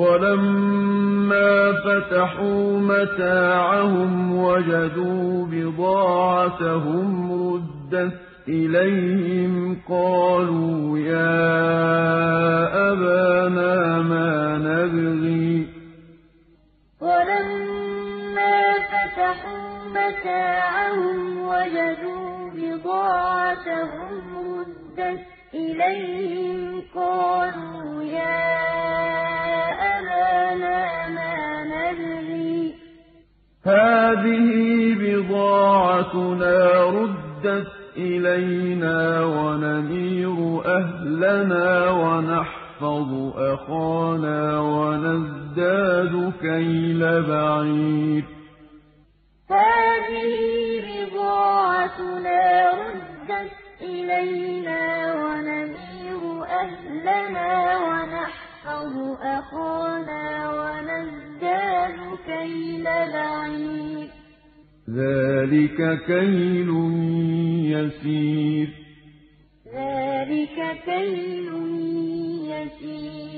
وَلَمَّا فَتَحُوا مَتَاعَهُمْ وَجَدُوا بِضَاعَتَهُمْ رُدَّتْ إِلَيْهِمْ قَالُوا يَا أَبَانَا مَا نَبْغِي ۖ. وَجَدُوا بِضَاعَتَهُمْ رُدَّتْ إِلَيْهِمْ قَالُوا هَٰذِهِ بِضَاعَتُنَا رُدَّتْ إِلَيْنَا وَنَمِيرُ أَهْلَنَا وَنَحْفَظُ أَخَانَا وَنَزْدَادُ كَيْلَ بَعِيرٍ ۖ. هَٰذِهِ بِضَاعَتُنَا رُدَّتْ إِلَيْنَا وَنَمِيرُ أَهْلَنَا وَنَحْفَظُ أَخَانَا وَنَزْدَادُ كَيْلَ بَعِيرٍ ۖ ذَٰلِكَ كَيْلٌ يَسِيرٌ.